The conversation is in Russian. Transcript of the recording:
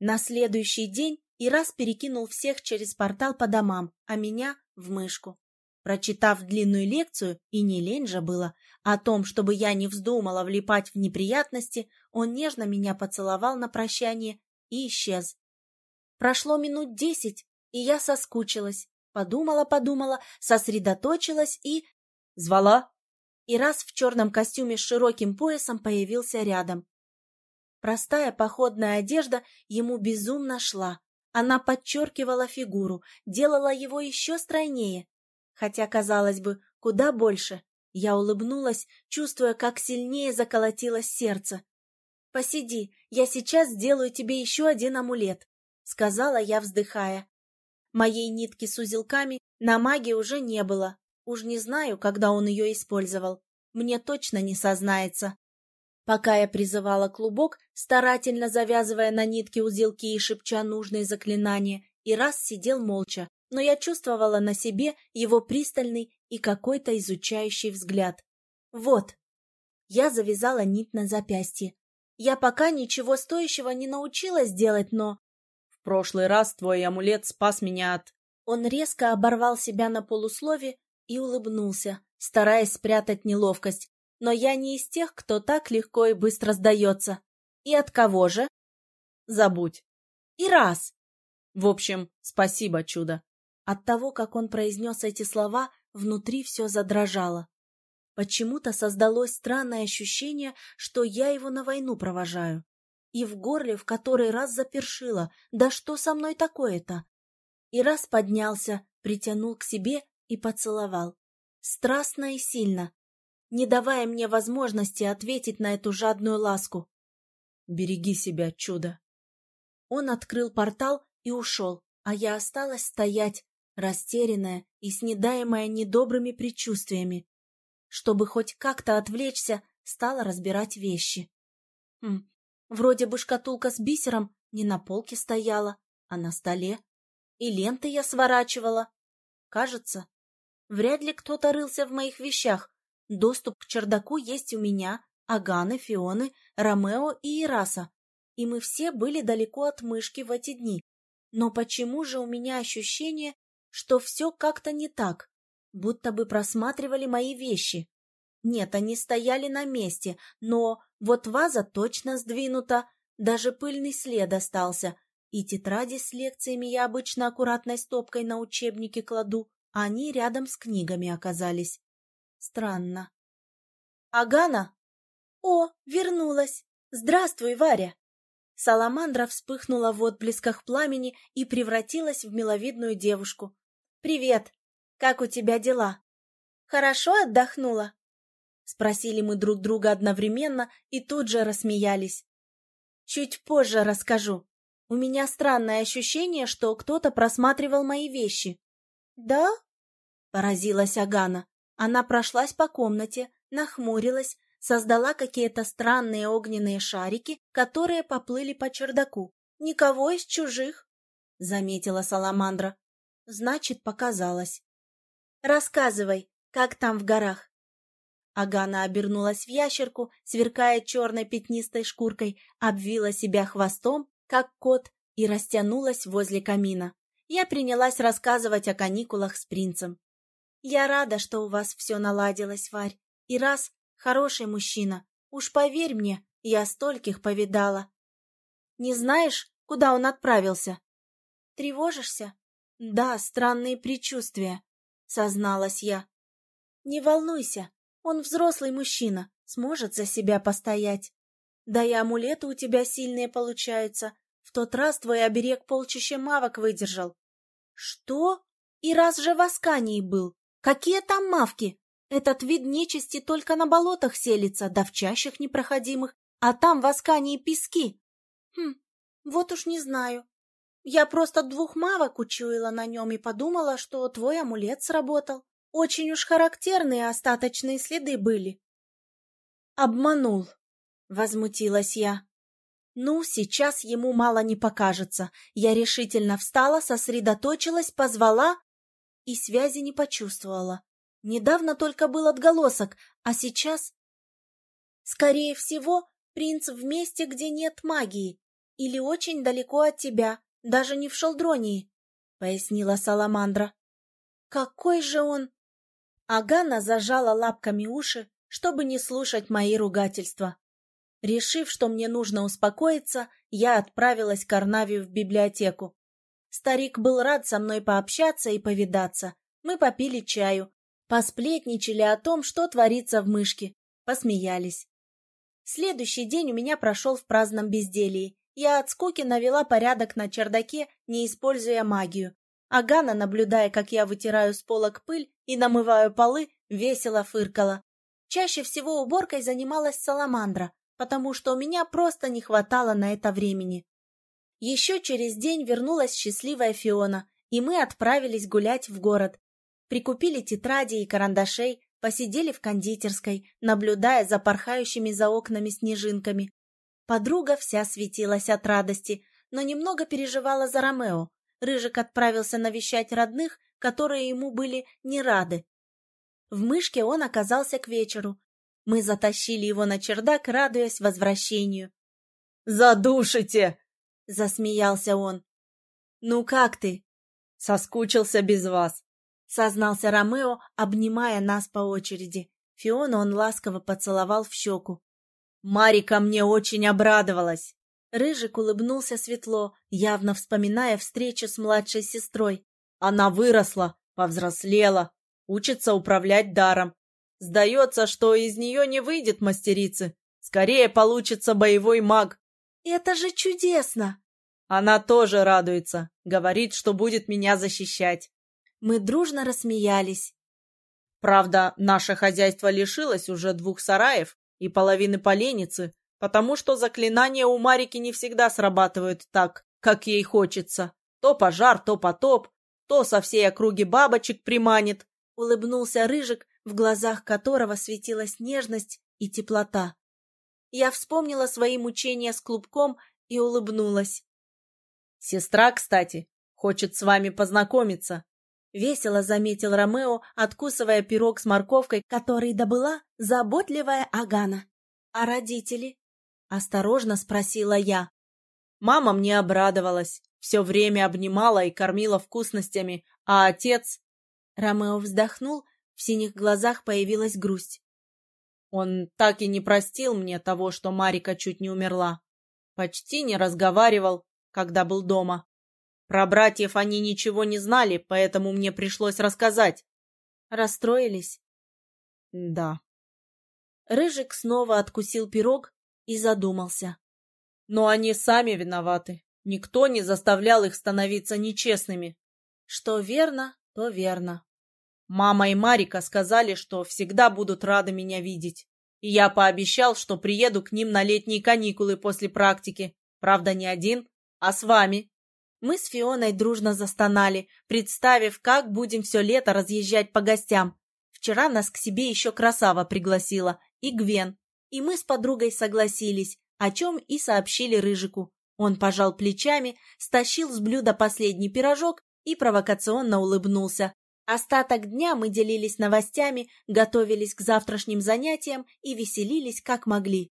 На следующий день и раз перекинул всех через портал по домам, а меня — в мышку. Прочитав длинную лекцию, и не лень же было, о том, чтобы я не вздумала влипать в неприятности, он нежно меня поцеловал на прощание и исчез. Прошло минут десять, и я соскучилась. Подумала-подумала, сосредоточилась и... Звала. И раз в черном костюме с широким поясом появился рядом. Простая походная одежда ему безумно шла. Она подчеркивала фигуру, делала его еще стройнее. Хотя, казалось бы, куда больше. Я улыбнулась, чувствуя, как сильнее заколотилось сердце. «Посиди, я сейчас сделаю тебе еще один амулет», — сказала я, вздыхая. Моей нитки с узелками на маге уже не было. Уж не знаю, когда он ее использовал. Мне точно не сознается. Пока я призывала клубок, старательно завязывая на нитке узелки и шепча нужные заклинания, и раз сидел молча, но я чувствовала на себе его пристальный и какой-то изучающий взгляд. Вот. Я завязала нить на запястье. Я пока ничего стоящего не научилась делать, но... В прошлый раз твой амулет спас меня от... Он резко оборвал себя на полуслове и улыбнулся, стараясь спрятать неловкость. Но я не из тех, кто так легко и быстро сдается. И от кого же? Забудь. И раз. В общем, спасибо, чудо. От того, как он произнес эти слова, внутри все задрожало. Почему-то создалось странное ощущение, что я его на войну провожаю. И в горле в который раз запершило. Да что со мной такое-то? И раз поднялся, притянул к себе и поцеловал. Страстно и сильно, не давая мне возможности ответить на эту жадную ласку. «Береги себя, чудо!» Он открыл портал и ушел, а я осталась стоять, растерянная и снедаемая недобрыми предчувствиями. Чтобы хоть как-то отвлечься, стала разбирать вещи. Хм, вроде бы шкатулка с бисером не на полке стояла, а на столе. И ленты я сворачивала. Кажется, вряд ли кто-то рылся в моих вещах. Доступ к чердаку есть у меня, Аганы, Фионы, Ромео и Ираса. И мы все были далеко от мышки в эти дни. Но почему же у меня ощущение, что все как-то не так, будто бы просматривали мои вещи. Нет, они стояли на месте, но вот ваза точно сдвинута, даже пыльный след остался, и тетради с лекциями я обычно аккуратной стопкой на учебнике кладу, а они рядом с книгами оказались. Странно. Агана? О, вернулась! Здравствуй, Варя! Саламандра вспыхнула в отблесках пламени и превратилась в миловидную девушку. «Привет! Как у тебя дела?» «Хорошо отдохнула?» Спросили мы друг друга одновременно и тут же рассмеялись. «Чуть позже расскажу. У меня странное ощущение, что кто-то просматривал мои вещи». «Да?» — поразилась Агана. Она прошлась по комнате, нахмурилась, создала какие-то странные огненные шарики, которые поплыли по чердаку. «Никого из чужих», — заметила Саламандра. Значит, показалось. Рассказывай, как там в горах? Агана обернулась в ящерку, сверкая черной пятнистой шкуркой, обвила себя хвостом, как кот, и растянулась возле камина. Я принялась рассказывать о каникулах с принцем. Я рада, что у вас все наладилось, Варь. И раз хороший мужчина, уж поверь мне, я стольких повидала. Не знаешь, куда он отправился? Тревожишься? «Да, странные предчувствия», — созналась я. «Не волнуйся, он взрослый мужчина, сможет за себя постоять. Да и амулеты у тебя сильные получаются. В тот раз твой оберег полчища мавок выдержал». «Что? И раз же в Аскании был. Какие там мавки? Этот вид нечисти только на болотах селится, да в чащах непроходимых, а там в Аскании пески». «Хм, вот уж не знаю. Я просто двух мавок учуяла на нем и подумала, что твой амулет сработал. Очень уж характерные остаточные следы были. Обманул, возмутилась я. Ну, сейчас ему мало не покажется. Я решительно встала, сосредоточилась, позвала и связи не почувствовала. Недавно только был отголосок, а сейчас... Скорее всего, принц в месте, где нет магии, или очень далеко от тебя, даже не в Шелдронии», — пояснила Саламандра. «Какой же он...» Агана зажала лапками уши, чтобы не слушать мои ругательства. Решив, что мне нужно успокоиться, я отправилась к Арнавию в библиотеку. Старик был рад со мной пообщаться и повидаться. Мы попили чаю, посплетничали о том, что творится в мышке, посмеялись. Следующий день у меня прошел в праздном безделии. Я от скуки навела порядок на чердаке, не используя магию. Агана, наблюдая, как я вытираю с полок пыль и намываю полы, весело фыркала. Чаще всего уборкой занималась Саламандра, потому что у меня просто не хватало на это времени. Еще через день вернулась счастливая Фиона, и мы отправились гулять в город. Прикупили тетради и карандашей, посидели в кондитерской, наблюдая за порхающими за окнами снежинками. Подруга вся светилась от радости, но немного переживала за Ромео. Рыжик отправился навещать родных, которые ему были не рады. В мышке он оказался к вечеру. Мы затащили его на чердак, радуясь возвращению. «Задушите!» — засмеялся он. «Ну как ты?» «Соскучился без вас», — сознался Ромео, обнимая нас по очереди. Фиону он ласково поцеловал в щеку. Марика мне очень обрадовалась. Рыжик улыбнулся светло, явно вспоминая встречу с младшей сестрой. Она выросла, повзрослела, учится управлять даром. Сдается, что из нее не выйдет мастерицы. Скорее получится боевой маг. Это же чудесно! Она тоже радуется. Говорит, что будет меня защищать. Мы дружно рассмеялись. Правда, наше хозяйство лишилось уже двух сараев, и половины поленницы, потому что заклинания у Марики не всегда срабатывают так, как ей хочется. То пожар, то потоп, то со всей округи бабочек приманит. Улыбнулся Рыжик, в глазах которого светилась нежность и теплота. Я вспомнила свои мучения с клубком и улыбнулась. «Сестра, кстати, хочет с вами познакомиться», — весело заметил Ромео, откусывая пирог с морковкой, который добыла заботливая Агана. «А родители?» — осторожно спросила я. Мама мне обрадовалась, все время обнимала и кормила вкусностями, а отец... Ромео вздохнул, в синих глазах появилась грусть. Он так и не простил мне того, что Марика чуть не умерла. Почти не разговаривал, когда был дома. Про братьев они ничего не знали, поэтому мне пришлось рассказать. Расстроились? Да. Рыжик снова откусил пирог и задумался. Но они сами виноваты. Никто не заставлял их становиться нечестными. Что верно, то верно. Мама и Марика сказали, что всегда будут рады меня видеть. И я пообещал, что приеду к ним на летние каникулы после практики. Правда, не один, а с вами. Мы с Фионой дружно застонали, представив, как будем все лето разъезжать по гостям. Вчера нас к себе еще Красава пригласила, и Гвен. И мы с подругой согласились, о чем и сообщили Рыжику. Он пожал плечами, стащил с блюда последний пирожок и провокационно улыбнулся. Остаток дня мы делились новостями, готовились к завтрашним занятиям и веселились как могли.